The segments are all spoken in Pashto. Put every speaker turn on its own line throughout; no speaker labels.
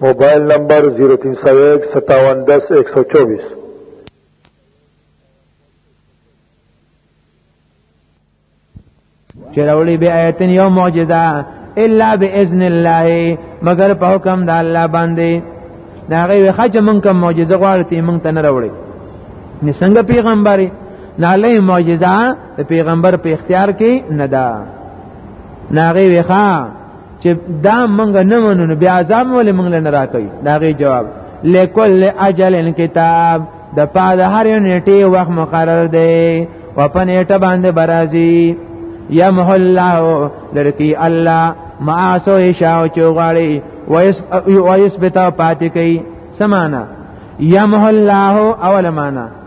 موبایل نمبر
03015710124 چراولی به آیتن یو معجزه الا باذن الله مگر په حکم د الله باندې دا غي خچ مونږ کوم معجزه غواړو ته مونږ ته نه راوړي نه څنګه پیغمبري نه له معجزه د پیغمبر په اختیار کې نه ده ناغي وخا چې دا مونږ نه منو نو بیا عذاب ولې مونږ نه راکوي دا غي جواب لکل اجل کتاب د پاد هر یو نیټه وخت مقرر دی او په نیټه باندې برازي یمح الله لرکی الله ما سو شاو چوغړی ویس بتا پاتې کوي سمانا یمح الله اول معنا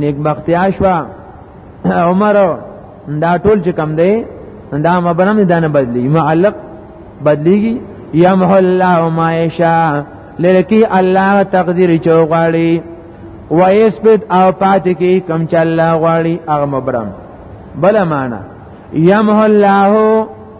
نیک بختیا شو عمر دا ټول چې کم دی دا مبرم نه دانه بدلی معلق بدلیږي یمحو الله ما یشاء لرکی الله تقدیر چوغاړي ويثبت او پات کی کم چې الله غواړي هغه مبرم بل معنا یمحو الله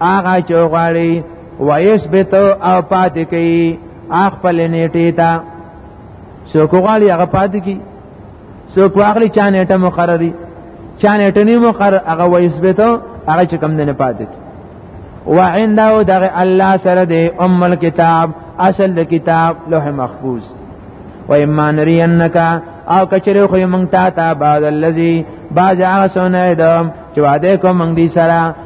هغه چوغړی ويثبت او پات کوي خپل نیټه تا سو کوغړی هغه پات کی سو کوغړی چا نیټه مقرری چا نیټه نه مقرر هغه ويثبت هغه چې کم نه پات کی وعنده دغه الله سره دی ام الكتاب اصل د کتاب لوح محفوظ و اما نرینک او کچره خو مونږ تا ته بعد الذی باز هغه سونه دم چې وعده کوم مونږ دې سره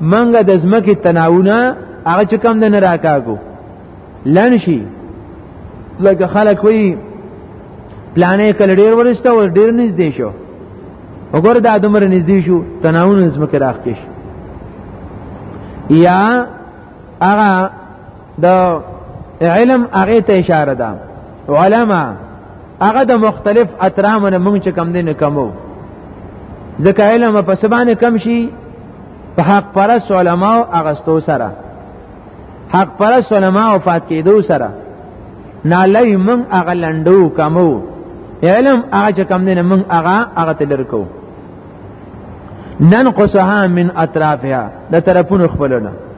منګه د زمکه تناونه هغه چې کم نه راکاګو لنشي لکه خلک وی پلانې کله ډیر ورسته او ډیر نږدې شو وګوره دا دمر نږدې شو تناونه زمکه راخکش یا هغه د علم هغه ته اشاره ده علما هغه د مختلف اطرامو نه مونږ چې کم دي نه کمو ځکه علم په سبانه کم شي په حق پرس علما او اغستو سره حق پرس علما او فات کېدو سره نه لوي مونږ هغه لندو کمو علم هغه چې کم دي نه مونږ هغه هغه تلر کوو ننقصها من اطرافها د طرفونو خپلونه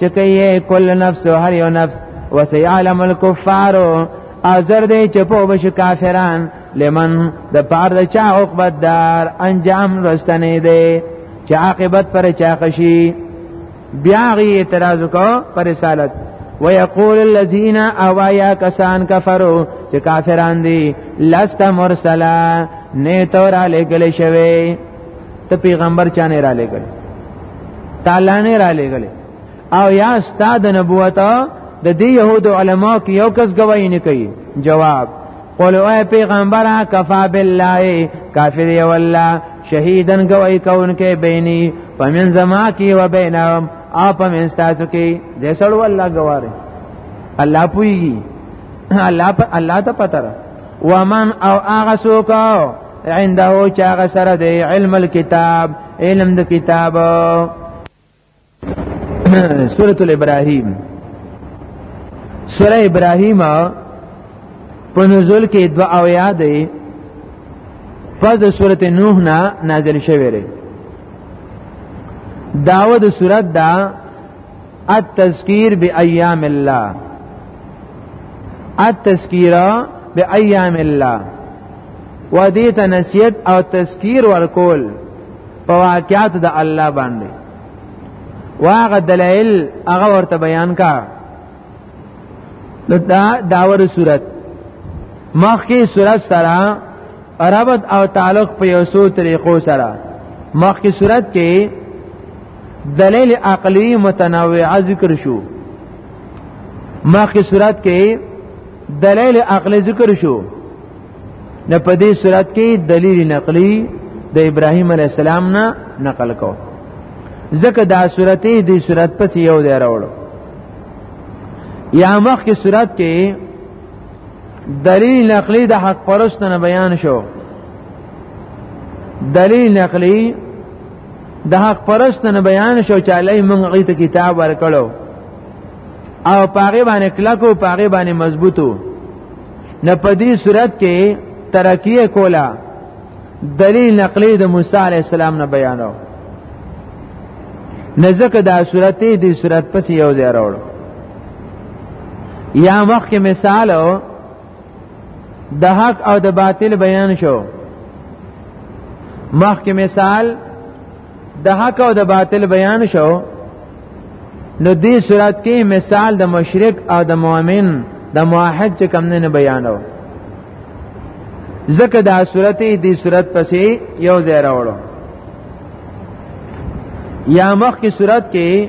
چکه کل نفس هر یو نفس وسيعلم الكفار ازر دې چې په بش کافران لمن د پار د چا عقبت دار انجام رستنې دې چې عاقبت پر چا خشي بیا غي اعتراض کو پر رسالت ويقول الذين اوايا کسان کفرو چې کافران دي لست مرسلا نه تور علی گلی شوی ته پیغمبر چانه را لګل تعالی نه را لګل او یا استاد نبوت د دې يهود علما کې یو کس گواہی نه کوي جواب قول او پیغمبر کفا بالله کافر یو الله شهیدن گواہی کون کې بیني پمن زما کې و بینهم اپ من تاسو کې دې سړو الله گواره الله پويږي الله الله ته پتر ومن او اغه سوکاو عنده چاغه سره دی علم الكتاب علم د کتاب سورۃ الابراهیم سورہ ابراهیم په نزول کې دوا او یاد دی پس د سورۃ نوح نه نازل شوی دی داوود سورۃ دا التذکیر بایام الله التذکیر بایام الله و دې ته نصیحت او تذکیر ورکول په واقعات د الله باندې واغه دلایل هغه ورته بیان کا دا داور صورت مخکې صورت سره ربط او تعلق په یو څو طریقو سره مخکې صورت کې دلیل عقلی متنوع ذکر شو مخکې صورت کې دلیل عقلی ذکر شو نه په دې صورت کې دلیل نقلی د ابراهیم علی السلام نه نقل کو ځکه دا صورت دې صورت پس یو دی راوړو یا مخ کې صورت کې دلیل نقلی د حق پرستنه بیان شو دلیل نقلی د حق پرست نه بیان شو چې علی موږ غي ته کتاب ورکړو او پاغه باندې کلکو پاغه باندې مضبوطو نه په دې صورت کې ترکیه کولا دلیل نقلی د موسی علی السلام نه بیانو نزدک دا صورت دې صورت پس یو ځای راوړو یا مخکې مثال د حق او د باطل بیان شو مخکې مثال د حق او د باطل بیان شو نو دې صورت کې مثال د مشرک او د مؤمن د موحد چې کم نه بیانو ځکه دا صورت دې صورت پسې یو ځای راوړو یا مخکې صورت کې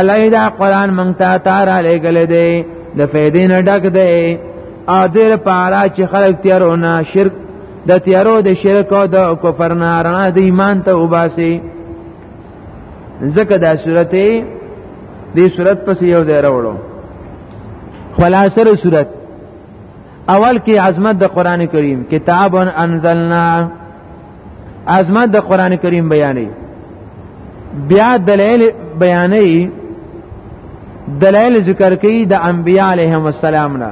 الایدا قران مونږ ته تار علی ګل دی د فیدې نه ډک دی او دیر پارا چې خلک تیارونه شرک د تیارو د شرک او د کفر نه رڼا د ایمان ته وباسي ځکه دا سورته دې صورت پس یو ځای راوړو خلاصه صورت اول کې عظمت د قران کریم کتاب انزلنا عظمت د قران کریم بیانې بیا دلایل بیانې دلایل ذکر کوي د انبیاء علیهم السلام نه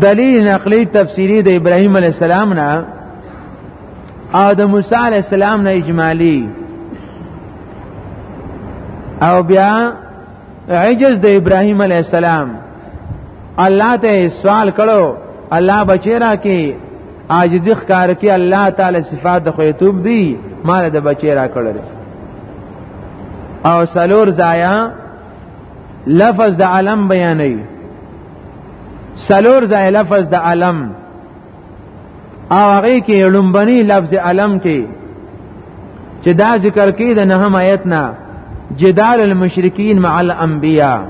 دلیل نقلی تفسیری د ابراهیم علیه السلام نه او د موسی علیه السلام نه اجمالی او بیا عجز د ابراهیم علیه السلام الله ته سوال کړو الله بچی را کې عاجزی ښکار کی الله تعالی صفات د خویتوب دی مال د بچی را کړل او سلور زایا لفظ د علم بیانې سلور زایا لفظ د علم او هغه کې لومبني لفظ علم کې چې دا ذکر کې د نهم آیت نه جدال المشرکین مع الانبیاء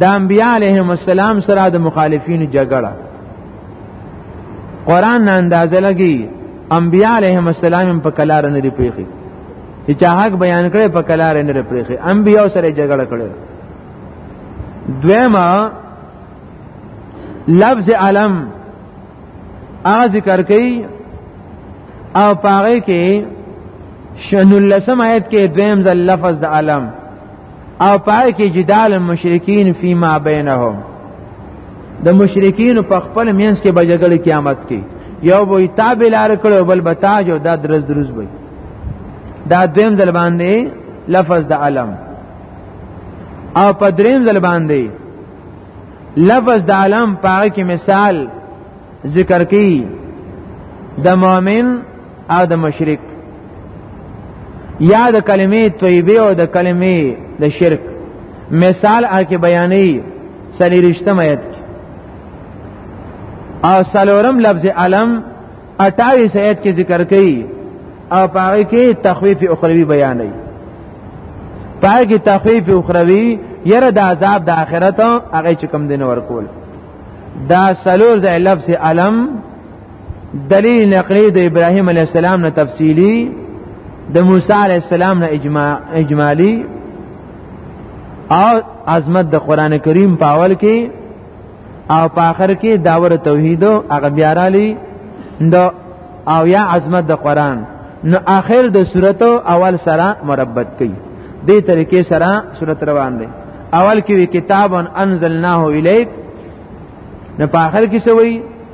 د انبیاء علیهم السلام سره د مخالفینو جګړه قران نه اندازه لګي انبیاء علیهم السلام په کلار نه دی پیخي چې حق بیان کړي په کلار نه دی پیخي انبیاء سره جګړه کړي دویما لفظ علم ا ذکر کوي او پاره کې شنو لسم آیت کې دویم ځل لفظ د علم او پای کې جدال المشرکین فيما بینهم د مشرکین په خپل مینس کې بجګړې قیامت کې یو به تاب لار کړو بل بتاج او دا درز درز وي دا دویم ځل باندې لفظ د علم او په دریم ځل باندې لفظ د علم پاره کې مثال ذکر کی د مؤمن او د مشرک یا د کلمې طیبه او د کلمې د شرک مثال هغه بیانې سلی رښتم آیت او سلورم لفظ علم 28 آیت کې ذکر کړي او پاره کې تخویف اخروی بیانې پاره کې تخویف اخروی یره د عذاب د آخرت هغه چې کم دین ورکول دا سلور ځای لفظ علم دلیل نقلی د ابراهیم علی السلام نه تفصیلی د موسی علی السلام نه اجماع اجمالی او عظمت د قران کریم په اول کې او په آخر کې داور توحید او هغه بیا را لې د او یا عظمت د قران نو آخر د صورت اول سره مربط کړي دې طریقې سره صورت روان دي اول کې کتاب انزلناه الیک نو په آخر کې سوی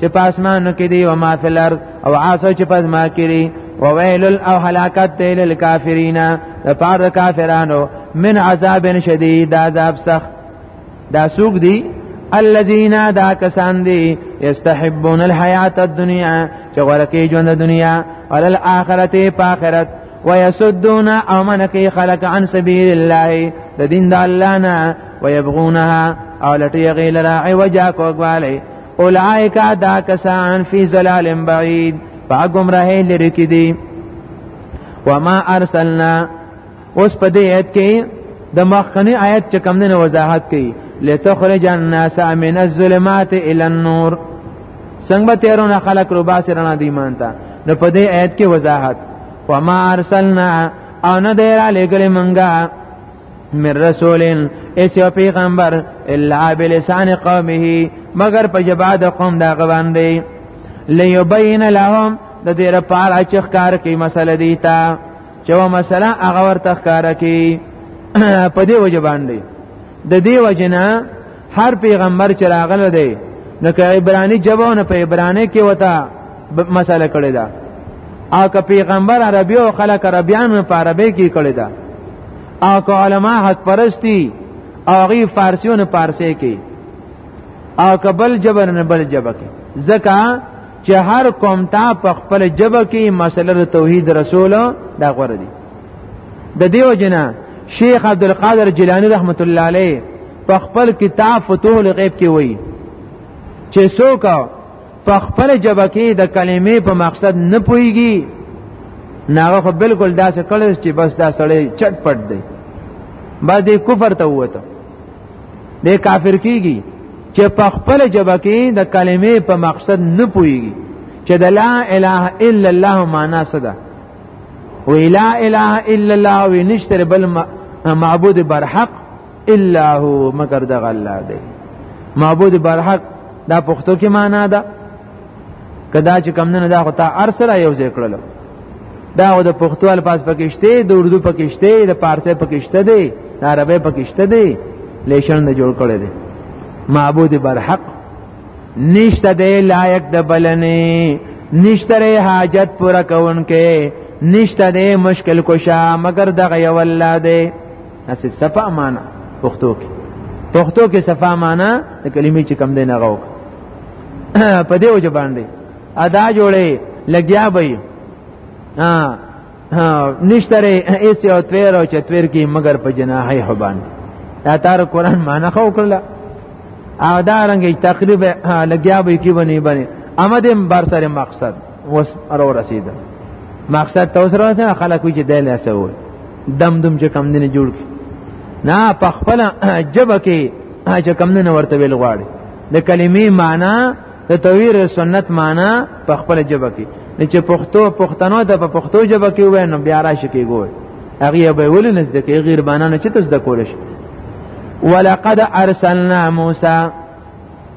چې په اسمانو کې دی او ما فی الارض او عاصو چې په ما کې دی وویل او هلاکت دی للکافرین لپاره کافرانو من عذاب شدید عذاب سخت دا سوق دی الذين دا کسان دي يستحبون الحياه الدنيا چې غوړه کې ژوند د دنیا ول الاخرته په اخرت ويسدون او من کې خلق عن سبيل الله د دین د الله نه ويبغونها او لټي غیلرا عوجا کوګواله اولائک دا کسان فی ظلال بعید په گمراه لري کې دي وما ارسلنا اوس په دې آیت کې د مخکنی آیت چې کوم نه وضاحت کوي لتخرج الناس من الظلمات الى النور څنګه به تیرونه خلق رو باسي رڼا دی ایمان ته نو په دې آیت کې وضاحت وما ارسلنا او نه دی را لګلې منګه من رسول اس یو پیغمبر الا بلسان قومه مگر په جبا د قوم دا غوان دی ليبين لهم د دې لپاره چې ښکار کوي مسله دی تا چې و مسله هغه ورته ښکار کوي په دې وجه باندې د دې وجنه هر پیغمبر چې راغله دی نو که عبرانی جبونه په عبرانی کې وتا مسله کړی دا او که پیغمبر عربي او خلک عربیان په عربي کې کړی دا او که علما حق پرستی او غي فارسیون پارسي کې او که بل جبر نه بل جبر کې ځکه چې هر قوم ته په خپل جبه کې مسله توحید رسول دا غوړه دي د دیو جنا شیخ عبد القادر جیلانی رحمت الله علیه په خپل کتاب فتوح الغیب کې وایي چې څوک په خپل جبه کې د کلمې په مقصد نه پويږي ناغه خو بالکل داسې کړی چې بس دا سړی چټ پټ دی بعد دې کفر ته وته دې کافر کیږي چې په خپل جبه کې د کلمې په مقصد نه پويږي چې د لا اله الا الله معنا څه ده و لا اله الا الله و نشتر بل معبود برحق الا هو مگر د الله دی معبود برحق دا پښتو کې معنا ده کدا چې کم نه دا خو تا ارسره یو ځای کړلو دا د پښتو الفاظ پکشته د اردو پکشته د پارسي پکشته دی د عربی پکشته دی لیشن نه جوړ کړی دی معبود برحق نشته دی لایق د بلنې نشتره حاجت پورا کون کې نشته دی مشکل کشا مگر دغه یو الله دی اسې صفه معنا پښتو کې پښتو کې صفه معنا د کلمې چې کم دی نه غوک په دې وجه باندې ادا جوړې لګیا به ها ها نشتره ایس او تویر او چتویر کې مگر په جناحي حبان دا تار قران معنا خو کړل او دا رنګ تقریبا لګیا به کې بنې بنې امدم بار سره مقصد اوس ارو رسید مقصد ته اوس رسید خلک وی چې دل اسو دم دم چې کم دینه جوړ کی نه په خپل جبه کې چې کم دینه ورته ویل غواړي د کلمې معنی د تویر سنت معنی په خپل جبه کې نه چې پښتو پښتنو د په پښتو جبه کې وای نو بیا راشي کې ګوي هغه به ولې نزد کې غیر بانانه چې تاسو د کولش ولقد ارسلنا موسی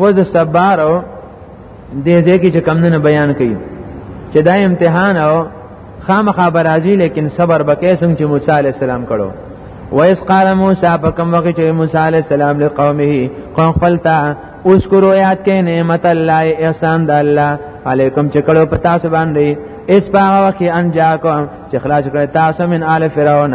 و د صبر او د ځکه چې کم نه بیان کړي چې دا امتحان او خامخا برازي لیکن صبر بکې څنګه چې موسی عليه السلام کړو ویس قال موسی په کوم وخت چې موسی عليه السلام له قومه قوم خپل ته اوس کو روایت کې نعمت الله احسان د الله علیکم چې کړو پتا سبحان دی اس په وخت کې انجا کوم چې خلاص کړ تاسو من آل فرعون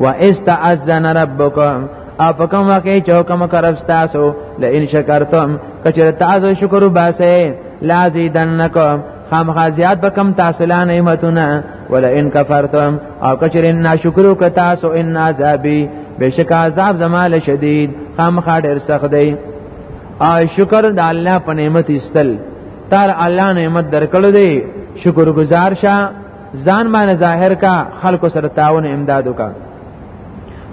و استعذن ربک او په کوم وخت چې حکم کرب تاسو لئن شکرتم کچره تاسو شکر وباسه لازیدنکم خامخا زیاد بکم تاسو لا نعمتونه ولئن کفرتم او کچره ناشکر وک تاسو ان عذابی بشک عذاب زمال شدید خامخا ډیر سخت دی او شکر د الله په نعمت استل تر الله نعمت درکړو دی شکر گزار شه ځان باندې ظاهر کا خلکو سره تعاون امداد وکا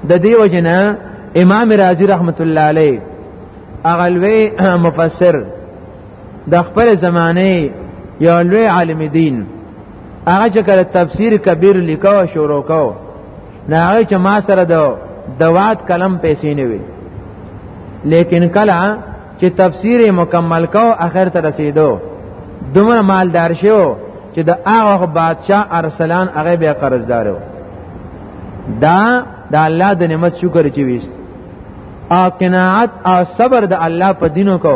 د دې وجنه امام رازی رحمت الله علیه اغلوی مفسر د خپل زمانه یو لوی عالم دین هغه چې کله تفسیر کبیر لیکو شروع کو نه هغه چې ما سره د دوات کلم پیسې نه وي لیکن کله چې تفسیر مکمل کو اخر ته رسیدو دومره مالدار شو چې د هغه بادشاہ ارسلان هغه به قرضدارو دا د الله د نعمت شکر چې ویست او قناعت او صبر د الله په دینو کو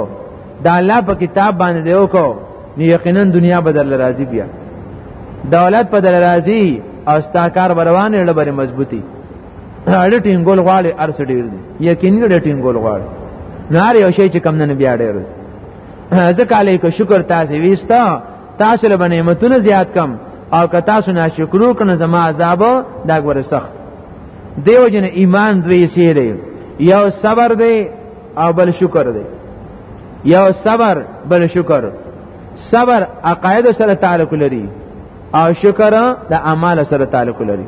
د الله په کتاب باندې دیو کو نو یقینا دنیا بدل راضی بیا دولت بدل راضی او ستاکار بروان لړ بری مضبوطی اړه ټینګول غواړي ارس ډیر دي یقیني اړه ټینګول غواړي نار یو شی چې کم نه بیا ډیر ځکه علیک شکر تاسو ویستا تاسو له نعمتونو زیات کم او که تاسو ناشکرو کنه زما عذاب دا ګوره سخت دیو جن ایمان دوی سیره یو صبر دی او بل شکر دی یو صبر بل شکر صبر عقاید سره تعلق لري او شکر د اعمال سره تعلق لري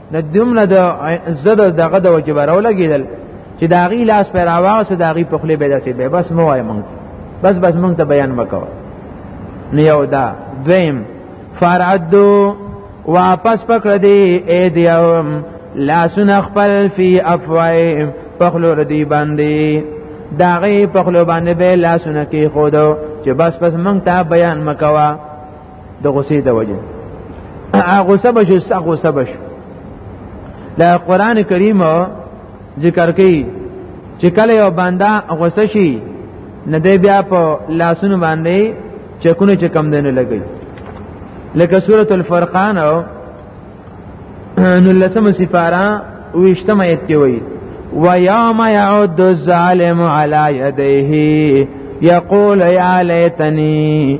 د دومره د زد دغه د وجه برو لګیدل چې دا غي لاس پر اواز دا غي په خله بيداسي به بس مو وایم بس بس مونږ ته بیان وکاو نو یو دا دویم فرعدو واپس پکړه دی اې دیوم لاسونه خپل فی افوایم پخلو ردی باندې دا غي پخلو باندې به لاسونه کې خودو چې بس بس مونږ ته بیان مکوا د غصې د وجه غصه بشو سخ غصه بشو له قران کریم ذکر کوي چې کله یو بنده غصه شي نه دی بیا په لاسونو باندې چکونه چې کم دینه لګي لکه سوره الفرقان او نو لسم سفارا ویشتم ایت کې وایي ويوم يعد الظالم على يديه يقول يا ليتني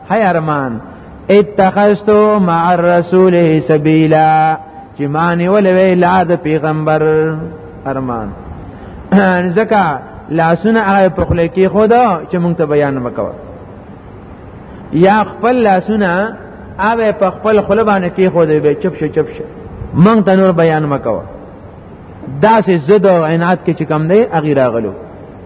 هي ارمان اتخذتو مع الرسول سبیلا چې معنی ولوي لا د پیغمبر ارمان ځکه لاسونه هغه په خله کې خدا چې مونږ ته بیان وکاو یا خپل لاسونه هغه په خپل خله باندې کې خدا به چپ شو چپ شو مونږ ته نور بیان وکاو دا سه زده او عنایت کې چې کم دی اغیر غلو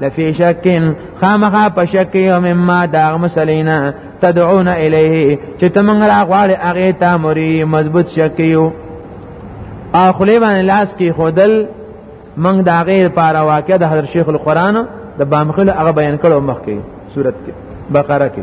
لفی شکن خامخا په شک یو مما دا مسلینا تدعون الیه چې تمنګ را غواړي هغه ته مری مضبوط شک یو اخلی باندې لاس کې خودل منګ دا غیر پاره واقع د حضرت شیخ القرآن د بامخل هغه بیان کړو مخکې صورت کې بقره کې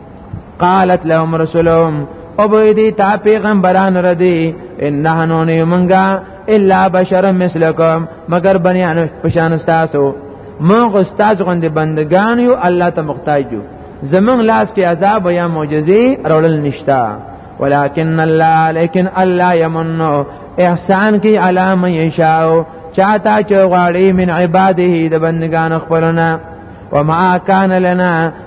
قالت لهم رسولهم او به دې تا پیغمبران ردی ان نحنو نه منګه الا بشر مثلکم مگر بنی انو پشان استاسو موږ استاد غوندې بندگان یو الله ته محتاج یو زمون لاس کې عذاب یا معجزې راول نشتا ولكن الله لیکن الله یمن احسان کی علامه یشاو چاته چې غواړي من عباده د بندگان خپلونه وما كان لنا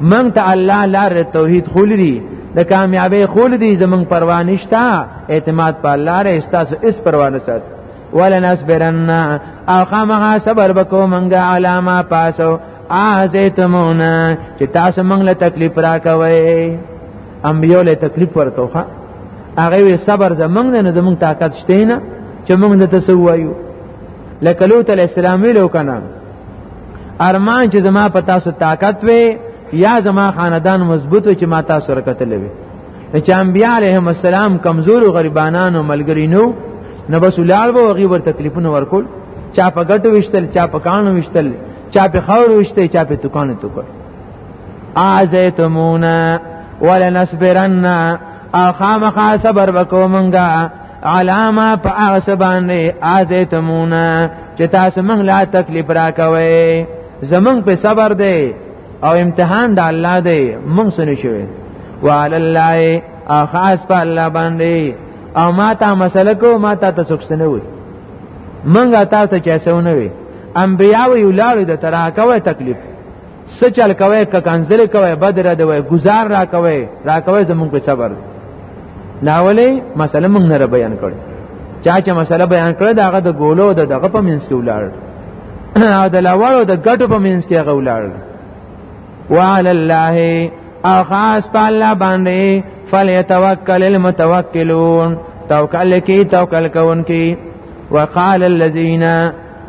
من ته الله لار توحید خول دی د کامیابی خول دی زمون پروا نشتا اعتماد په الله ری استاسو اس پروا نه سات ولنصبرن او خامغه صبر بکو منګه علامه پاسو ازیتمونا چې تاسو موږ له تکلیف راکوي انبیو له تکلیف ورکوخه هغه وی صبر زمونږ نه زمونږ طاقت شته نه چې موږ د تسویو لکه لوط علی السلام ویلو کنه ارمان چې زما په تاسو طاقت وي یا زما خاندان مضبوط وي چې ما تاسو رکتل وي چې انبیاء علیهم السلام کمزور او غریبانانو ملګری نو نو بس ولال وو غي ور تکلیفونه ورکول چا په ګټو وشتل چا په کانو وشتل چا په خور وشته چا په دکان ته کړ اعزتمونا ولنصبرن اخامخا صبر وکومنګا علامه په هغه څه باندې ازیتمونه چې تاسو موږ لا تکلیف راکوي زمونږ په صبر دی او امتحان د الله دی موږ سن شوی وعلى الله اخاص په الله باندې او ما ته مسله کو ما ته تسوکسنه وي منګه تاسو چا سونه وي انبیاء وی ولارو د تراکوه تکلیف سچل کوي ککنزل کوي بدر دی وای گزار را کوي را کوي زمونږ په صبر ناولې مسله مونږ نه بیان کړ چا چې مسله بیان کړ دا هغه د ګولو د دغه په منځ کې ولاړ او د لاوړو د ګټو په منځ کې هغه ولاړ وعلى الله او خاص په الله باندې فليتوکل المتوکلون توکل کی توکل کوونکی وقال الذين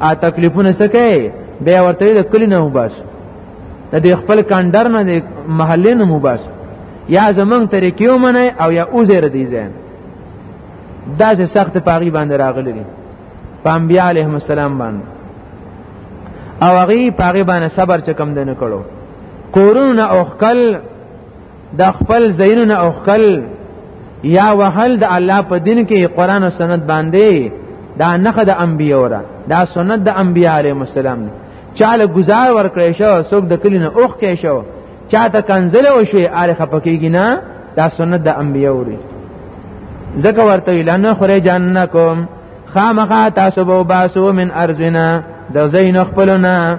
ا تکلیفونه سکه بیا ورته د کلی نه وباس د خپل کاندر نه د محلې نه وباس یا زمنګ طریقې ومنه او یا اوزر دی ځین دا چې سخت پاغي باندې راغلي دي په انبیاء علیهم السلام باندې او هغه پاغي باندې صبر چکم دنه کړو کورونه او خپل د خپل زینونه او خپل یا وهل د الله په دین کې قران او سنت باندې دا نخد انبیو را دا سنت د انبیاء علیهم السلام دی چاله گزار ورکړې شو څوک د کلینه اوخ کې شو چاته کنزل او شوی اره خپکیږي نه دا سنت د انبیو ری ځکه ورته اعلان خره جنکم خامخا تاسو به باسو من ارزنا د زین خپلنا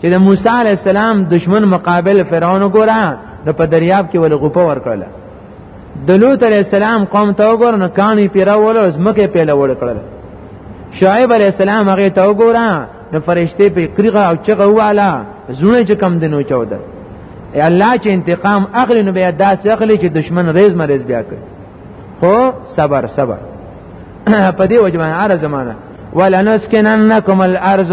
چې د موسی علی السلام دشمن مقابل فرعون وګوره نو په دریاب کې ول غوپه ورکړل د لوط علی السلام قوم ته وګوره نو کانی پیرا ول او زمکه پیله وړ کړل شعیب علی السلام هغه ته وګوره نو فرشته په کریغه او چغه واله زونه چې کم دینو چوده ای الله چې انتقام اخلي نو بیا داس اخلي چې دشمن ریز مریز بیا کوي خو صبر صبر په دې وجه باندې اره زمانہ ولنسکننکم الارض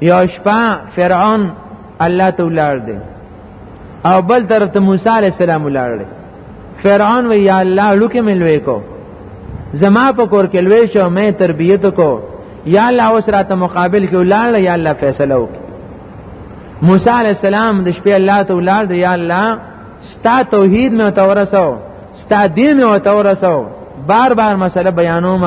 یو شپه فرعون الله ته ولاړ دی او بل طرف ته موسی علی السلام ولاړ دی فرعون وی یا الله لوکه ملوي کو زما په کور کې لوي شو مې تربيت کو یا الله اوس راته مقابل کې ولاړ یا الله فیصله وک موسی علی السلام د شپې الله ته ولاړ دی یا الله ستا توحید مې تورسو ستا دین او تورسو بار بار مسله بیانوم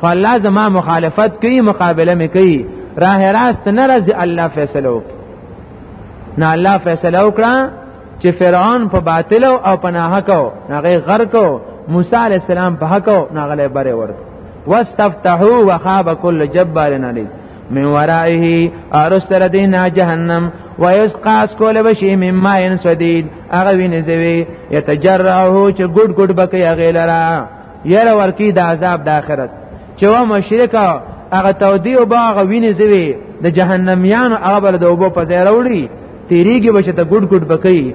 خو الله زما مخالفت کوي مقابله مې کوي راه راست نه راځي الله فیصله وکړي نه الله فیصله وکړه چې فرعون په باطل او په ناحق او هغه غرق او موسی علی السلام په حق او هغه لپاره ورک واستفتحوا وخاب كل جبار عنيد من ورائه ارستر دینا جهنم ويسقاس کول بشي من ماء سديد هغه وینې زوي يتجرعه چې ګډ ګډ بکې هغه لرا ير ورکی د عذاب د آخرت چې و مشرک هغه تودی او باغ وینې زوي د جهنميان هغه بل د وبو په ځای راوړي تیریږي بشه ته ګډ ګډ بکې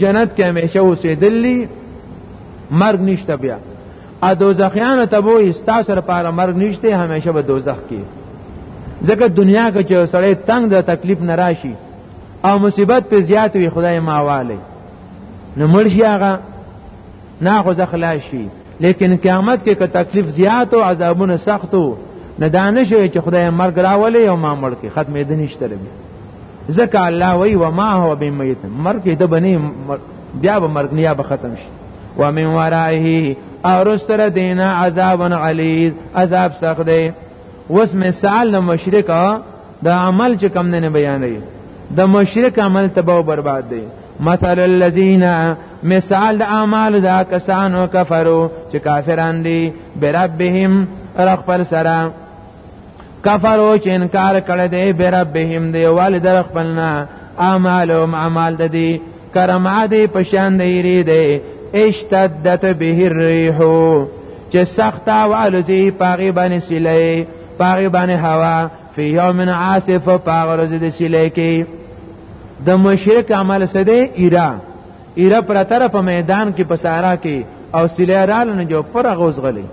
جنت کې همیشه اوسېدلی مرګ نشته بیا ا دوزخیانو ته وې ستا سره پاره مرګ نشته همیشه به دوزخ کې ځکه دنیا کې چې سړی تنگ د تکلیف نه راشي او مصیبت په زیات وي خدای ماواله نو مرشي هغه نه خو ځخلاشي لیکن قیامت کې که تکلیف زیات او عذابونه سخت وو نه دانه شوی چې خدای مرګ راولي او ما مړ کې ختمې د نشته لري ځکه الله وی و ما هو بمیت مرګ د بنی بیا به مرګ نه یا به ختم شي و من ورایه او رستر دینا عذاب علیز عذاب سخت دی اوس مثال د مشرک د عمل چې کم نه بیان دی د مشرک عمل تباہ او برباد دی مثل الذين مثال د اعمال دا کسانو کفرو چې کافران دي بربهم رخبل سره کفرو چې انکار کړی دی بربهم دی والد رخبلنا اعمالهم اعمال د دي کرم عادی پشان دی ری دی اشتدت به الريح چې سخت او الزی پاغي باندې سلی پاغي باندې هوا فی یوم عاصف پاغه ورځ د سلی کې د مشرک عمل سده ایرا ایرا پر طرف په میدان کې په صحرا کې او سلی رال نه جو پر غوز غلی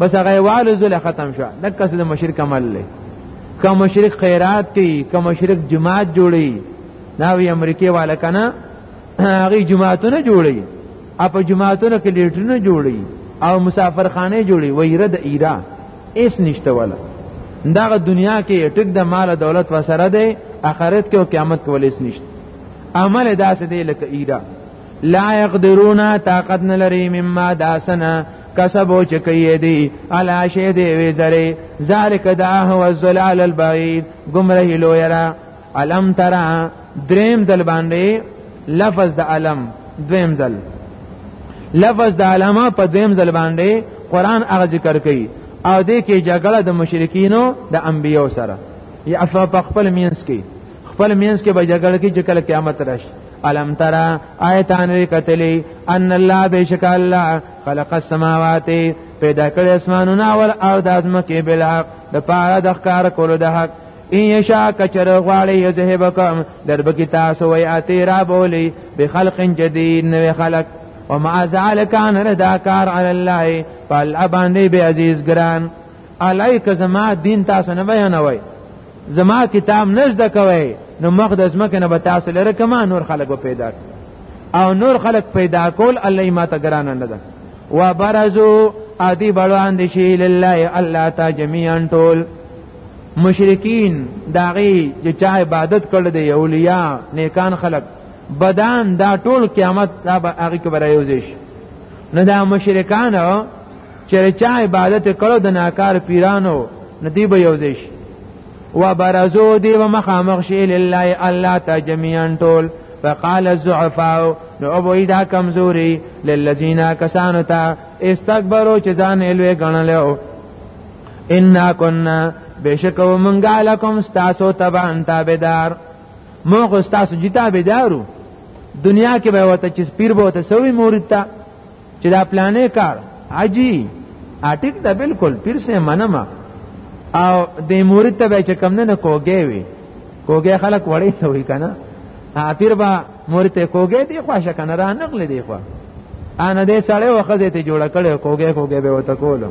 بس هغه والو زله ختم شو دکه سده مشرک عمل لې که مشرک خیرات کوي که مشرک جماعت جوړي دا وی امریکای والا کنه هغه جماعتونه جوړي اپ جماعتونه کې لیټرونه جوړي او مسافرخانه جوړي ویره د ایرا اس نشته ولا داغه دنیا کې ټک د مال دولت وسره دی اخرت کې او قیامت کې ولې اس نشته عمل داسې دی لکه ایرا لا يقدرون طاقت نلري مما داسنا کسبو چې کوي دي علا شی دی وی زری ذالک دا هو الزلال البعید گمراه لویرا علم ترا دریم دل باندې لفظ د علم دویم دل لفظ د علامه په دویم دل باندې قران هغه ذکر کوي او دې کې جګړه د مشرکینو د انبیو سره یا په خپل مینس کې خپل مینس کې به جګړه کې چې کله قیامت راشي علم ترا آیتان ری کتلی ان الله بشک الله خلق السماوات پیدا کړی اسمانونه او د ازمکه بل حق د پاره د ښکار کولو د حق ان شاء کچر غواړي یذهبکم در بکی تاسو وی اتی را بولی بخلق جدید نو خلق وما زعل کان ردا کار علی الله فال اباندی به عزیز ګران الیک زما دین تاسو نه بیانوي زما کتاب نزد کوي نو مقدس مکه نه به تاسو لره کما نور خلق پیدا او نور خلق پیدا کول الله ما ته ګران نه ده وبرزو ادی بلوان دي شي لله الله تا جميعا ټول مشرکین داغي چې چا عبادت کړ د اولیاء نیکان خلق بدان دا ټول قیامت دا به هغه کې برایوزش نه دا مشرکان چې چا عبادت کړو د ناکار پیرانو ندی به یوزش و برزو دی و مخامخ شی لله الله تا جميعا ټول فقال الزعفاء نو ابو دا کمزوري للذین کسانو ته استكبروا چې ځان الوی غنلو ان كنا بشکو منګا لکم تاسو تبعن تابعدار مو خو تاسو جی تابعدارو دنیا کې به وته چې پیر به وته سوی مورید تا چې دا پلانې کار اجي اټیک دا بالکل پیر سه منم او د مورید ته به چې کم نه کوګې وي کوګې خلک وړي ته وي کنه ا پیر با مورید ته کوګې دی خوښه کنه را نقل دی خو انا دې سړی وخت ته جوړ کړي کوګې کوګې به وته کولو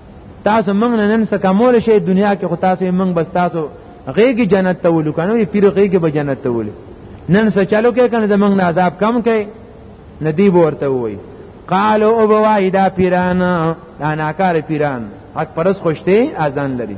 تاسو موږ نه نن څه کمول شي دنیا کې خو تاسو موږ بس تاسو غېږي جنت ته ولو کنه یې پیر غېږي به جنت ته ولو نن څه چالو کې کنه د موږ نه عذاب کم کې ندی ورته وای قالو او بوای دا پیران دا ناکار پیران حق پرس خوشته اذان لري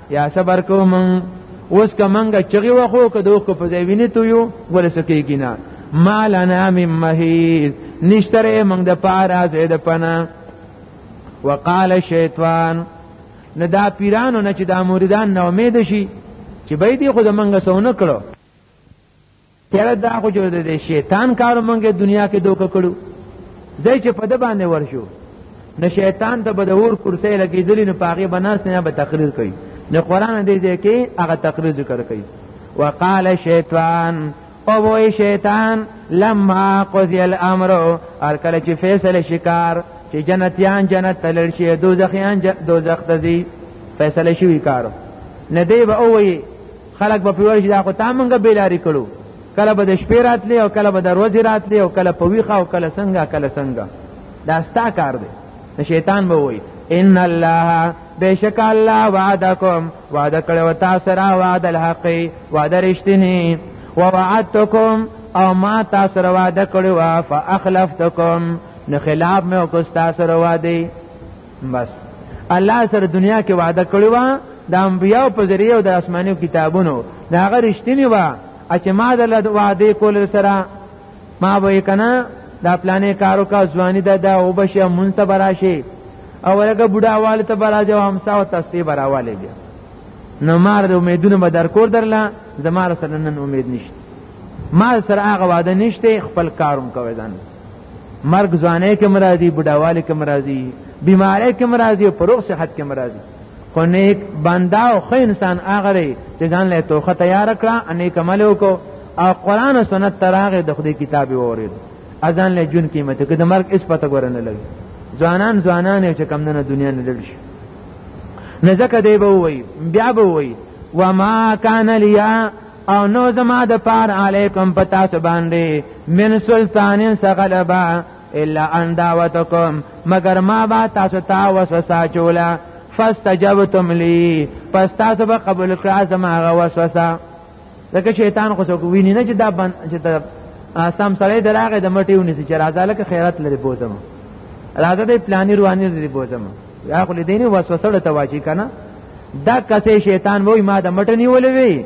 یا صبر کوم اوس که منګه چغي وخو که دوه کو په ځای ویني تو یو ورسکیږي نه مالنا من مهیز نشتره منګ د پار از د پنا وقال شیطان نه دا پیرانو نه چې دا مریدان نه امید شي چې به دې خو د منګه سونه کړو یاره دا خو جوړ دی شیطان کار مونږه دنیا کې دوک کړو ځای چې په د باندې ورشو نو شیطان ته به د اور کرسۍ لګېدلې نو په هغې به ناست نه به تقریر کوي نو قرآن دې ځای کې هغه تقریر ذکر کوي وقال شیطان او وای شیطان لما قضی الامر هر کله چې فیصله شکار چې جنتیان جنت ته لړ شي دوزخیان دوزخ ته ځي فیصله شوي کارو نه دی به وایي خلک به پیوړ شي دا خو تا مونږه بیلاری کړو کله به د شپې راتلی او کله به د ورځې راتلی او کله په ویخه او کله څنګه کله څنګه دا ستا کار دی د شیطان به وایي ان الله بشک الله وعدکم وعده کړو تاسو را وعده الحق وعده رښتینی ووعدتکم او ما تاسو را وعده کړو فاخلفتکم نو خلاف مې وکړ تاسو را وعده بس الله سره دنیا کې وعده کړی و د انبیاو په ذریعه او د آسماني کتابونو دا هغه رښتینی و چې ما د وعده کول سره ما به کنه دا پلانې کارو کا ځواني ده دا او بشه مونږ ته براشي او هغه بډاواله ته براځي او همسا او تستی براواله دي نو مار د امیدونو به در کور درله زما سره نن امید نشته ما سره هغه وعده نشته خپل کاروم کوي ځان مرګ ځوانه کې مرادي بډاواله کې مرادي بیماری کې مرادي پروغ صحت کې مرادي خو نیک بندا او خو انسان اغره چې ځان له توخه تیار کړه انیک عمل وکړو او قران او سنت تراغه د خدای کتاب وورید اذان له جون قیمت کې د مرګ اس پته ګورنه لګي ځوانان ځوانان چې کم نه دنیا نه لړ شي نه ځکه دی به وای بیا به وای وما کان لیا او نو زما د پار علیکم پتا سو باندې من سلطانین سغلبا الا ان دعوتکم مگر ما با تاسو ته وسوسه چولا فاستجبتم لی پس تاسو به قبول کړه زما غ وسوسه لکه شیطان خو څوک ویني نه چې دا بن چې دا سم سره دراغه د مټیو نسی چې راځه لکه خیرت لري بوزم راځه د پلاني رواني لري بوزم دا خو دې نه وسوسه ته واچی کنه دا کسې شیطان وای ما د مټنی ولوي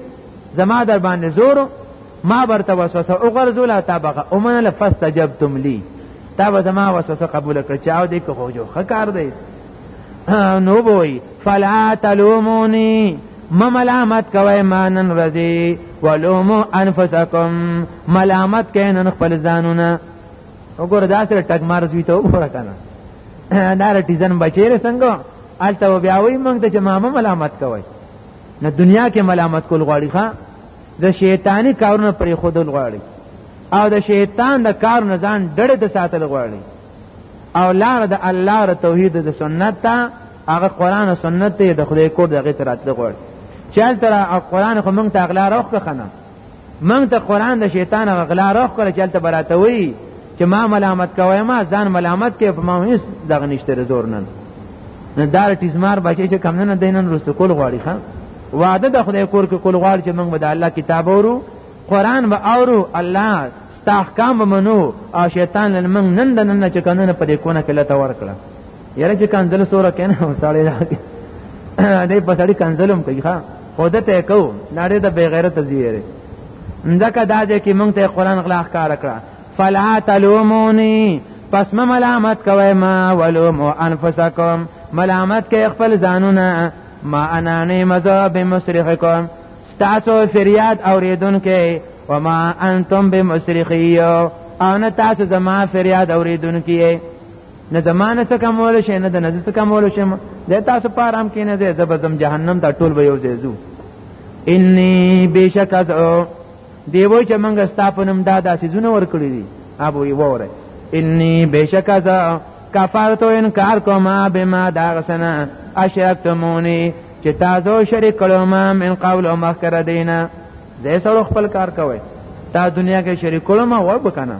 زما در باندې زور ما برته وسوسه او غرزوله تابقه او من لفستجبتم لي تا به زما وسوسه قبول کړ چاو دې که خو جو خکار دی نو بوي فلا تلوموني مملامت کوي مانن رضي ولومو انفسکم ملامت کینن خپل ځانونه وګوره دا سره ټګ مار زوی ته وګوره کنه دا رټیزن بچیر څنګه الته بیا وای مونږ ته چې ما ملامت کوي نه دنیا کې ملامت کول غواړي ښا د شیطانی کارونه پرې خودل غواړي او د شیطان د کار نه ځان ډړې د ساتل غواړي او لار د الله ر توحید د سنت ته هغه قران او سنت ته د خدای کور دغه تراتل غواړي چل تر قران خو مونږ ته اغلا روخ کنه موږ ته قران د شیطان غلا روخ کړ چې الته براته وی چې ما ملامت کوي ما ځان ملامت کوي په ما هیڅ دغه نشته زور نن نه دار ټیزمار بچي چې کم نه دینن رسو کول غواړي ښا وعده د خدای کور کې کول غواړي چې موږ به د الله کتاب اورو قران به اورو الله ست احکام به منو او شیطان لمن نن د نن چې کنه په دې کونه کې لته ورکړه یاره چې کنزل سوره کنه وساړې راګي دې په سړی کنزلم کوي ها خود ته کو نړې د بے غیرت زیره ځکه دا چې کې مونږ ته قران غلا ښکار کړه فلا تلومونی پس ما ملامت کوي ما ولوم انفسکم ملامت کوي خپل ځانونه ما انا نه مزه به مسرخکم تاسو فریاد اوریدون کې وما انتم بمسرخیو او نه تاسو زما فریاد اوریدون کې نه د مان څه کمول شي نه د نه څه کمول شي د تاسو په آرام کې نه ده زبزم جهنم ته ټول به یو ځای زو انی بشک از دی وای چې موږ ستاپنم دا داسې زونه ور کړی دي ابو یې وره انی بشک از کفرت انکار کوم بما دا غسنا اشرکتمونی چې تاسو شریک کړو ما من قول او مخکر دینه زه سره خپل کار کوي تا دنیا کې شریک کړو ما وای بکنه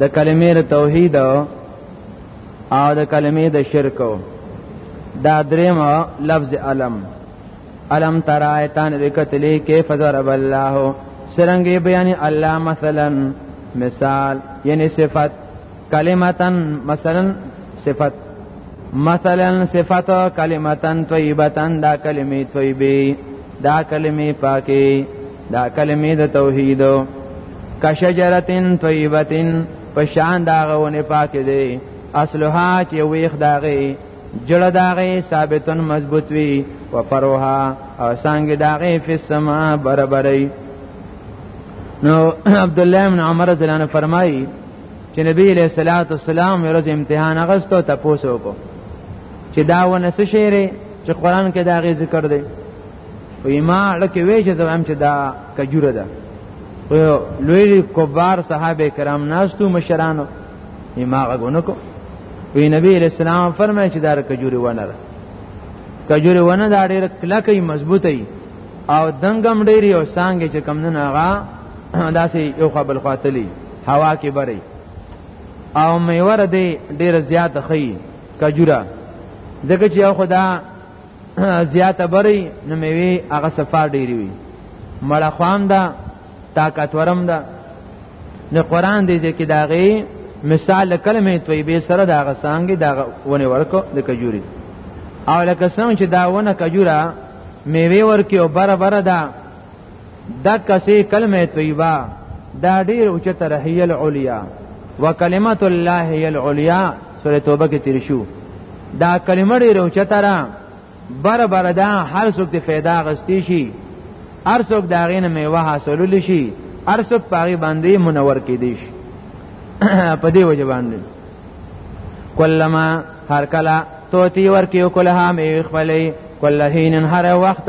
د کلمې د توحید او د کلمې د شرک دا دریم لفظ علم علم ترایتان وکتلی کیف ضرب الله سرنګ بیان الله مثلا مثال یعنی صفت کلمتا مثلا صفت مثلا صفت کلمتا طیبتا دا کلمې طیبه دا کلمې پاکي دا کلمې د توحید کشجرتن طیبتن په شان داغه ونه پاک دی اصلها چې ویخ داغه جړه داغه ثابتن مضبوط وی و فروها او سانګ داغه فی السما برابرې نو عبد الله بن عمر رضی الله عنه فرمایي چې نبی له صلوات والسلام ورځ امتحان اغستو تاسو کو چې دا ونه څه شعر چې قران کې دا غي ذکر دی وی ما لکه وی چې زم چې دا کجوره ده لوی کبار صحابه کرام ناستو مشرانو ما غونو کو وی نبی علیہ السلام فرمایي چې دا کجوره ونه ده کجوره ونه دا ډېر کلکې مضبوطه او دنګم ډېری او سانګې چې کم نه هغه داسې یو خپل خاطلی هوا کې بری او میوره دې ډېر زیات خې کجوره ځکه چې یو خدا زیاته بری نو میوي هغه صفا ډیری وي مړه خوام ده طاقت ورم ده نو قران دې ځکه داغي مثال کلمه طیبه سره داغه سانګي داغه ونه ورکو د کجوري او لکه څنګه چې دا ونه کجوره میوه ورکي او بره بره ده دا کسې کلمه طیبه دا ډیر اوچته رحیه العلیا وکلمت الله هی العلیا سوره توبه کې تیر شو دا کلمه ډیر اوچته را بر بر دا هر څوک ته फायदा غستی شي هر څوک دا غینه میوه حاصلول شي هر څوک پاغي باندې منور کې دي شي په دې وجه باندې کلمہ هر کلا توتی ورکی کلها می خپلې کلهین هر وخت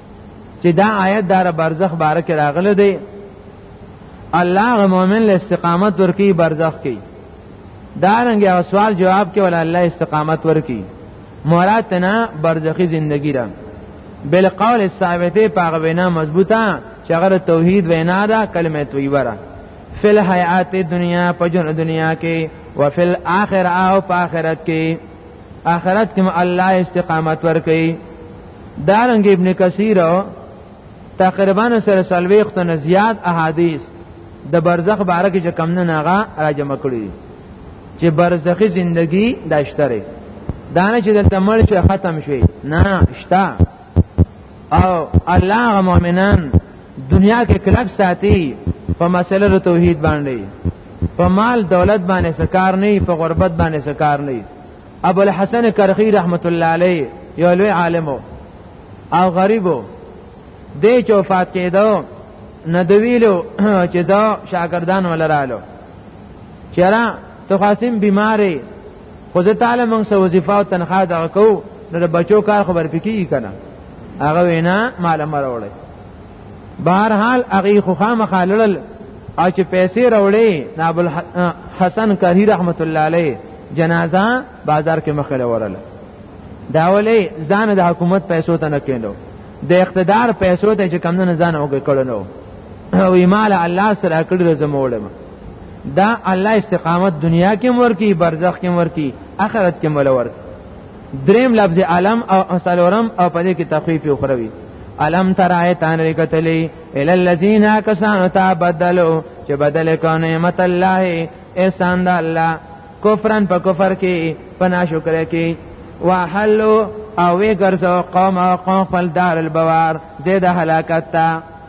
چې دا آیت دار برزخ بارک راغله دی الله مؤمن له استقامت ورکی برزخ کی دارنګ او سوال جواب کې ول الله استقامت ورکی مراد تنا برزخی زندگی را بل قول ثابته پاغه وینا مضبوطه چې هغه توحید وینا ده کلمه طیبه را فل حیات دنیا په جن دنیا کې او فل اخره او په اخرت کې اخرت کې الله استقامت ورکړي دارنګ ابن کثیر تقریبا سره سلويخت نه زیات احادیث د برزخ باره کې چې کم نه ناغه راجمع کړی چې برزخی زندگی داشتره دانه چې دلته مړ شي ختم شي نه شتا او الله مؤمنان دنیا کې کلک ساتي په مسله د توحید باندې په مال دولت باندې سکار نه په غربت باندې سکار نه ابو الحسن کرخی رحمت الله علیه یو لوی عالم او غریبو دی چې وفات کېدو نه د ویلو چې دا شاګردان ولرالو چیرې ته خاصم بیماری خو زه تعالی موږ سه وظیفه او تنخواه دغه کو نو د بچو کار خبر پکې کنه هغه وینا مال مروړي بهر حال هغه خو خامخا لړل او چې پیسې راوړې نابل حسن کرهی رحمت الله علیه جنازه بازار کې مخې لورله دا ولې ځان د حکومت پیسو ته نه کېندو د اقتدار پیسو ته چې کم نه ځان وګ کړنو او ایمال الله سره کړی زموړم دا الله استقامت دنیا کې ورکی برزخ کې ورکی آخرت کې مولور دریم لفظ علم او سلورم او په دې کې تخفیف اخروی علم ترای تان رکتلی ال الذین کسانو تا بدلو چې بدل کو نعمت الله احسان د الله کفرن په کفر کې پنا شکر کې وحلو او وی ګرځو قوم او قوم خپل دار البوار زید هلاکت تا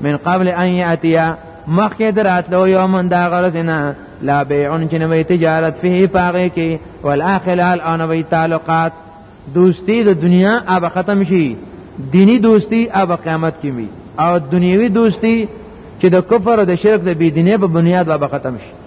من قبل ان یاتیا مخکې دراتلو یوم دا غرزنا لا بیعون چې نوې تجارت فيه پاغه کې والاخلال او نوې تعلقات دوستی د دنیا اب ختم شي دینی دوستی اب قیامت کې وي او دنیوي دوستی چې د کفر او د شرک د بيدینه په بنیاد به ختم شي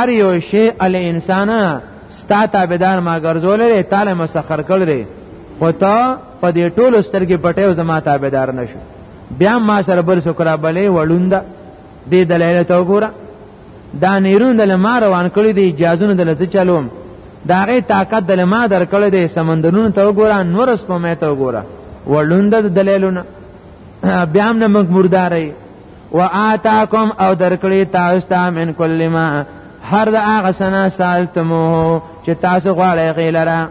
ار یو شی ال انسان ستا تابعدار ما ګرځولې تعالی مسخر کړې خو ته په دې ټولو سترګې پټې او زما تابعدار نشو بیا ما سره بل سکرا بلې وړوند دې دلایل ته وګوره دا نیرون د ما روان کړی دی اجازهونه د لته چلوم دا غي طاقت د ما در کړی دی سمندرونو ته وګوره نور سپمه ته وګوره وړوند د دلایلونه بیا هم نه مګ مردارې وآتاکم او درکړي تاسو ته من کل ما هر د هغه سنا سالتمو چې تاسو غواړئ غیلره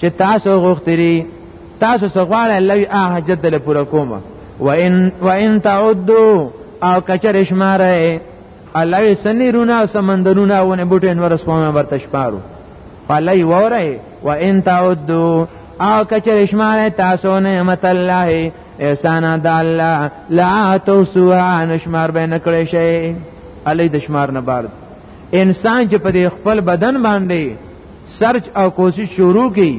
چې تاسو غوښتري تاسو څو غواړئ لوي هغه جد له پوره کومه وان وان تعدوا او کچر شماره الله سنی رونا سمندرونه ونه بوټین ورسپومه ورته شپارو فلی وره وان تعدوا او کچر شماره تاسو نعمت الله احسانا د الله لا توسوا نشمار به نکړی شي علی د شمار نه بار انسان چې په خپل بدن باندې سرچ او کوشش شروع کړي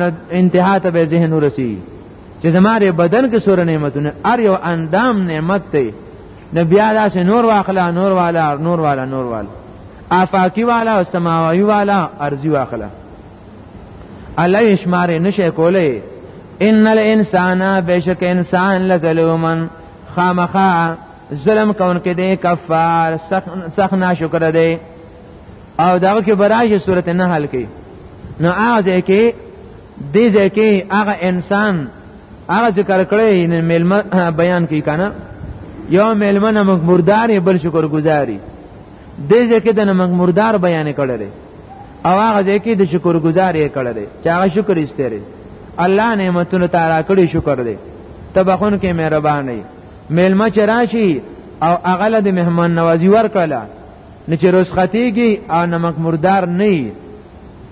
نو انتها ته به ذهن ورسی چې زماره بدن کې سور نعمتونه ار یو اندام نعمت دی نو بیا داسې نور واخلا نور والا نور والا نور والا آفاقی والا او سماوی والا ارزی واخلا الله یې شمارې نشي کولای ان الانسان بشک انسان لظلومن خامخا ظلم کونکي دی کفار سخت ناشکر دی او دغه کې برایي صورت نه حل کی نو هغه کې دې ځکه هغه انسان هغه ذکر کړی ان ملما بیان کی کنه یو ملما نه مخموردار بل شکر گزاري دې ځکه د مخموردار بیان کړی او هغه ځای کې د شکر گزار یې کړی دی چې هغه شکر ایستری الله نعمتونو تعالی کړی شکر دی تبخون کې مهربان دی میلمه چې راشي او هغه له مهمان نوازی ورکړه نه چې رسختیږي او نمک مردار نه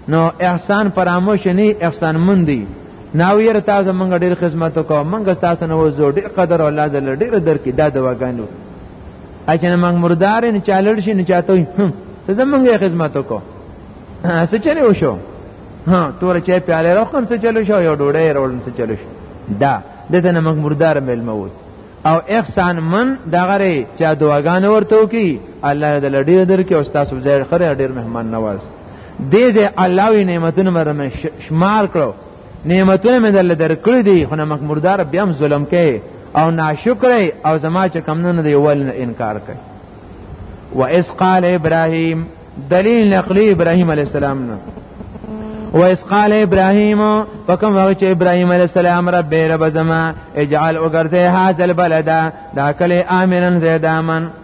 نو احسان فراموش نه احسان مندي نو ير تاسو مونږ ډیر خدمت وکاو مونږ تاسو نو زو ډیر قدر الله دې ډیر درکې دا دواګانو اچنه موږ مردار نه چالړ شي نه چاته وي څه زمونږه خدمت وکړو څه چلې وشو ها تور چې پیاله راخم څه چلو شو یو ډوډۍ راولم څه چلو شو دا دته نه موږ مردار مل موت او احسان من دا غره چا دعاګان ورته وکي الله دې لډي در کې او تاسو ځای خره ډیر مهمان نواز دې دې الله وی نعمتونه مرمه شمار کړو نعمتونه مې دل درکړې دي خو نه مخمردار بیا هم ظلم کوي او ناشکر او زما چې کم نه دی ول نه انکار کوي و اس قال ابراهيم دلیل نقلی ابراهيم عليه السلام نه و اس قال ابراهيم فكم وقت ابراهيم عليه السلام رب رب زما اجعل وغرزه هذا البلد دا کله امنن زیدامن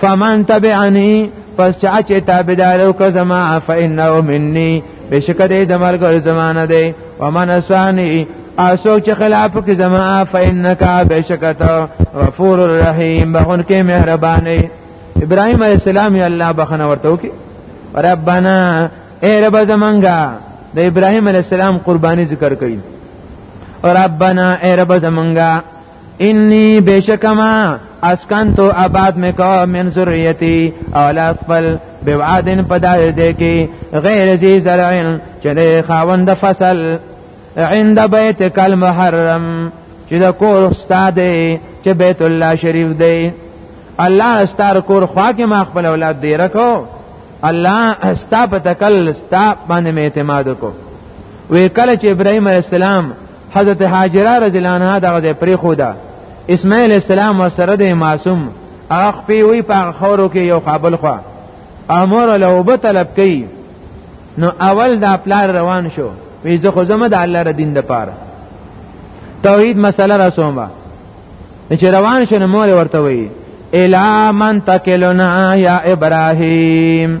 فمن تبعنی پس چا چې تابعدار او که زما فإنه مني بشک دې د مرګ زمانه دی ومن اسانی اسوک چې خلاف کې زما فإنك بشک ته غفور الرحیم بخون کې مهرباني ابراهيم عليه السلام یا الله بخنه ورته وکي ربنا اے رب زمانګه د ابراهيم عليه السلام قرباني ذکر کړي ربنا اے رب زمانګه انی بشکما اسکنتو آباد میں کو من ذریتی اولاد خپل بوعدن پدای دے کی غیر زی زرعن چلی خاوند فصل عند بیت کل محرم چې د کور استاد چې بیت الله شریف دی الله استار کور خوا کې ما خپل اولاد دی رکو الله استا په تکل استا باندې اعتماد کو وی کله چې ابراهيم عليه السلام حضرت هاجره رضی الله عنها دغه ځای پرې خو ده اسماعیل السلام ورسره د معصوم هغه خپې وی په خورو کې یو قابل خو امر له وب طلب کوي نو اول دا پلار روان شو وی زه خو زما د الله ر دین د پاره توحید مسله رسومه چې روان شنه مور ورته وی الا من تکلنا یا ابراهیم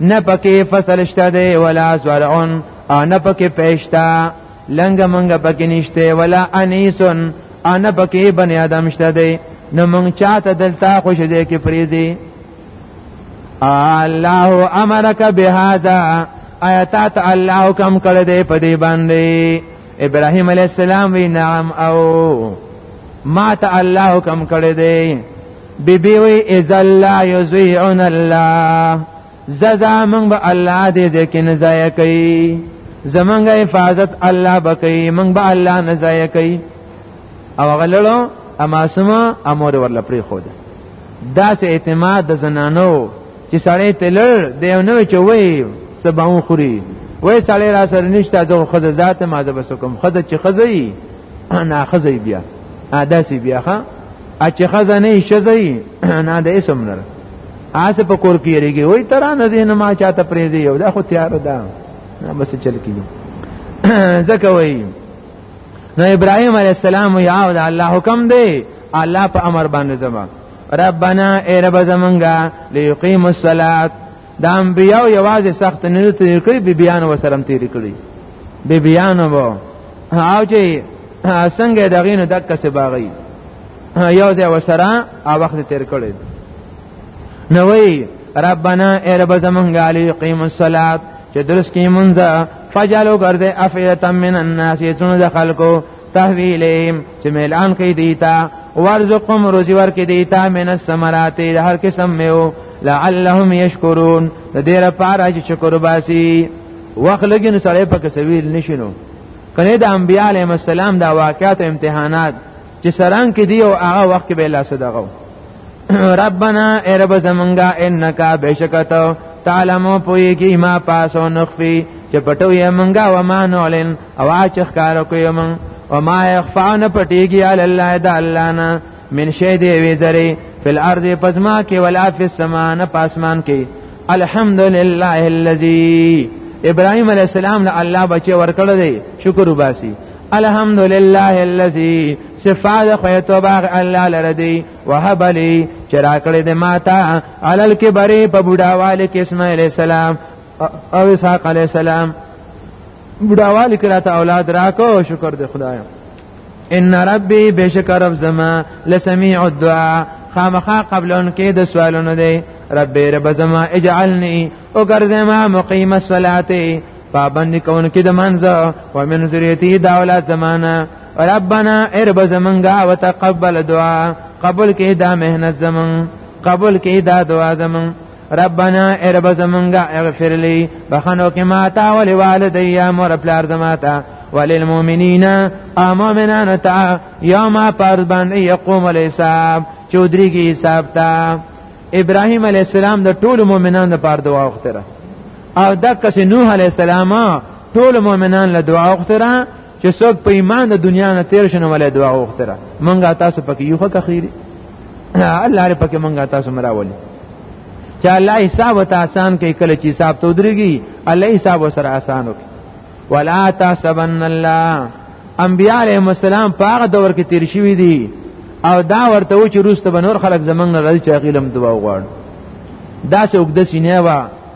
نه پکې فصل شته دی ولا زرعون او نه پکې پېشتا لنګ منګ پکې نشته ولا انیسون او نه پکې بنی آدم شته دی نو مونږ چاته دلته خوش دی کې فریدي الله امرک بهذا آیات الله حکم کړی دی په دې باندې ابراهيم عليه السلام وی نعم او ما ته الله حکم کړی دی بی بی وی اذا لا یزیعون الله ززا من به الله دې دې کې نه ځای کوي زمونږه حفاظت الله بکې من به الله نه ځای کوي او غللو اما سما امر ورل پری خو ده دا سه اعتماد د زنانو چې سړی تلل دی نو چې وای سباو خوري وای سړی را سره نشته دغه خزه ذات ما زبسکم خزه چې خزه نه خزه بیا داسې بیا ښا اچ خزه نه شزه نه د اسم نه آسه په کور کې ریږي وای ترا نه زین ما چاته پریزي یو دا خو تیار ده نه بس چل کیږي زکه وای نو ابراهيم عليه السلام یا او الله حکم دی الله په امر باندې زما ربنا ای رب زمونږه ليقيم الصلاه د انبیاو یوازې سخت نه تیر کړی بی بیان وسرم تیر کړی بی بیان وو او چې څنګه دغه نه دک څه باغی یو ځای وسره او وخت تیر کړی نو وی ربنا ای رب زمونږ علی قیم الصلاه چې درس کې مونږه فجلو ګرځي افیتم من الناس یتون د خلکو تحویلهم چې ملان کوي دیتا ورزقهم روزي ورکي دیتا من الثمرات د هر قسم میو لعلهم یشکرون د دې لپاره چې شکر وباسي وخت لګین سړی په کسویل نشینو کنه د انبیاء علیهم السلام دا واقعات او امتحانات چې سران کې دی او هغه وخت به لا صدقو ربنا ای رب زمونږه انک بشکته تعلمو پویږي ما پاسو نخفي چې پټو یې مونږه ومانولن او چې ښکار کوي مونږ او ما يخفعون پټيږي علی الله د الله نه من شی دی وی زری فی الارض پزما کې ولا فی السما نه پاسمان کې الحمدلله الذی ابراهیم علی السلام له الله بچي ورکړ دی شکر وباسي الحمدلله الذی صفات خو توبه الله لردی وهب لی چرا کړی د ماتا علل کې بری په بډاواله کې اسماعیل السلام او اسحاق علی السلام بډاوالی کې راته اولاد راکو شکر دی خدای ان ربي بشک رب زما لسميع الدعاء خامخا قبلون کې د سوالونو دی رب رب زما اجعلني او ګرځما مقیم الصلاه پابند کون کې د منځه و من ذریتی د اولاد زمانہ ربنا ارب زمنګا وتقبل دعا قبول کې دا مهنت زمن قبول کې دا دعا زمن ربنا ارب زمونږه اغفر لي بخنو کې ما تا ولي والدي يا مور پلار زماتا وللمؤمنين امؤمنان تا يوم پربن يقوم الحساب چودري کې حساب تا ابراهيم عليه السلام د ټول مؤمنانو لپاره دعا وکړه او دکه نوح عليه السلام ټول مؤمنان له دعا وکړه چې څوک په ایمان د دنیا نه تیر شنه ولې دعا وختره مونږه تاسو پکې یو خکه خیری الله لري پکې مونږه تاسو مراولي چې الله حساب ته آسان کوي کله چې حساب ته ودرېږي الله حساب سره آسان وکړي ولا تحسبن الله انبیاء علیهم السلام په هغه دور کې تیر شوی دي او دا ورته و چې روسته بنور خلک زمنګ نه راځي چې غیلم دعا وغواړي دا څه وګد سینه وا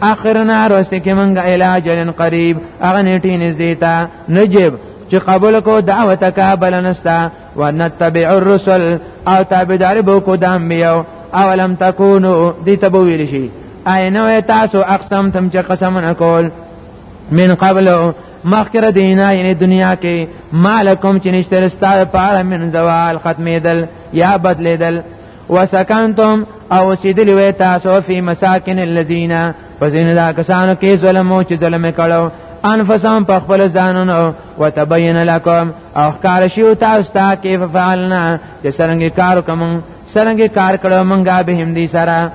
اخرنا روسته کې مونږه علاج لن قریب اغه نیټی نږدې تا نجيب چې قبول کو دعوت کا بلنستا ونتبع الرسل او تابعدار بو کو د انبیو اولم تکونو دې ته ویل شي اینو تاسو اقسم تم چې قسم نه کول من قبل مخکره دینا یعنی دنیا کې مالکم چې نشته ستاره پاره من زوال ختمېدل یا بدلیدل وسکنتم او سیدلی وی تاسو فی مساکن الذین فزین دا کسانو کې ظلمو چې ظلم کړو انفسهم په خپل ځانونو وتبین لكم او ښکار شیو تاسو ته کیف فعلنا چې څنګه کار کوم څنګه کار کړو مونږه به هم دي سره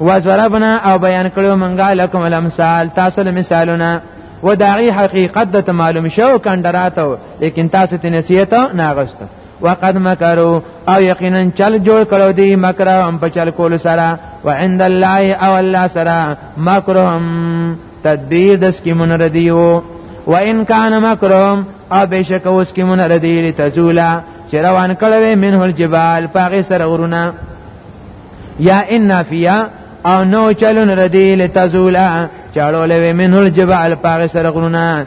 وزربنا او بیان کړو مونږه لكم الامثال تاسو له مثالونه وداعی حقیقت د معلوم شو کندراتو لیکن تاسو ته نصیحت نه غوښته وقد مکرو او یقینا چل جوړ کړو دی مکر هم په چل کول سره وعند الله او الله سره مکرهم تدبیر د سکیمون ردیو و ان کان مکرهم او بشک اوس کیمون ردی لتزولا چې روان کړو منه الجبال پاغه سره غرونه یا ان فیا او نو چلون ردی لتزولا چاړو لوي منه الجبال پاغه سره غرونه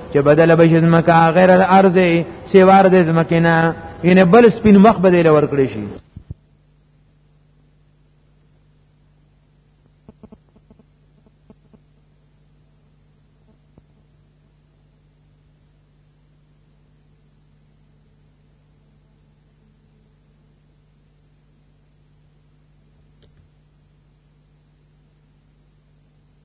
چې بدل به زمکه غیر الارض سیوار د زمکه نه ینه بل سپین مخ بدل ورکړي شي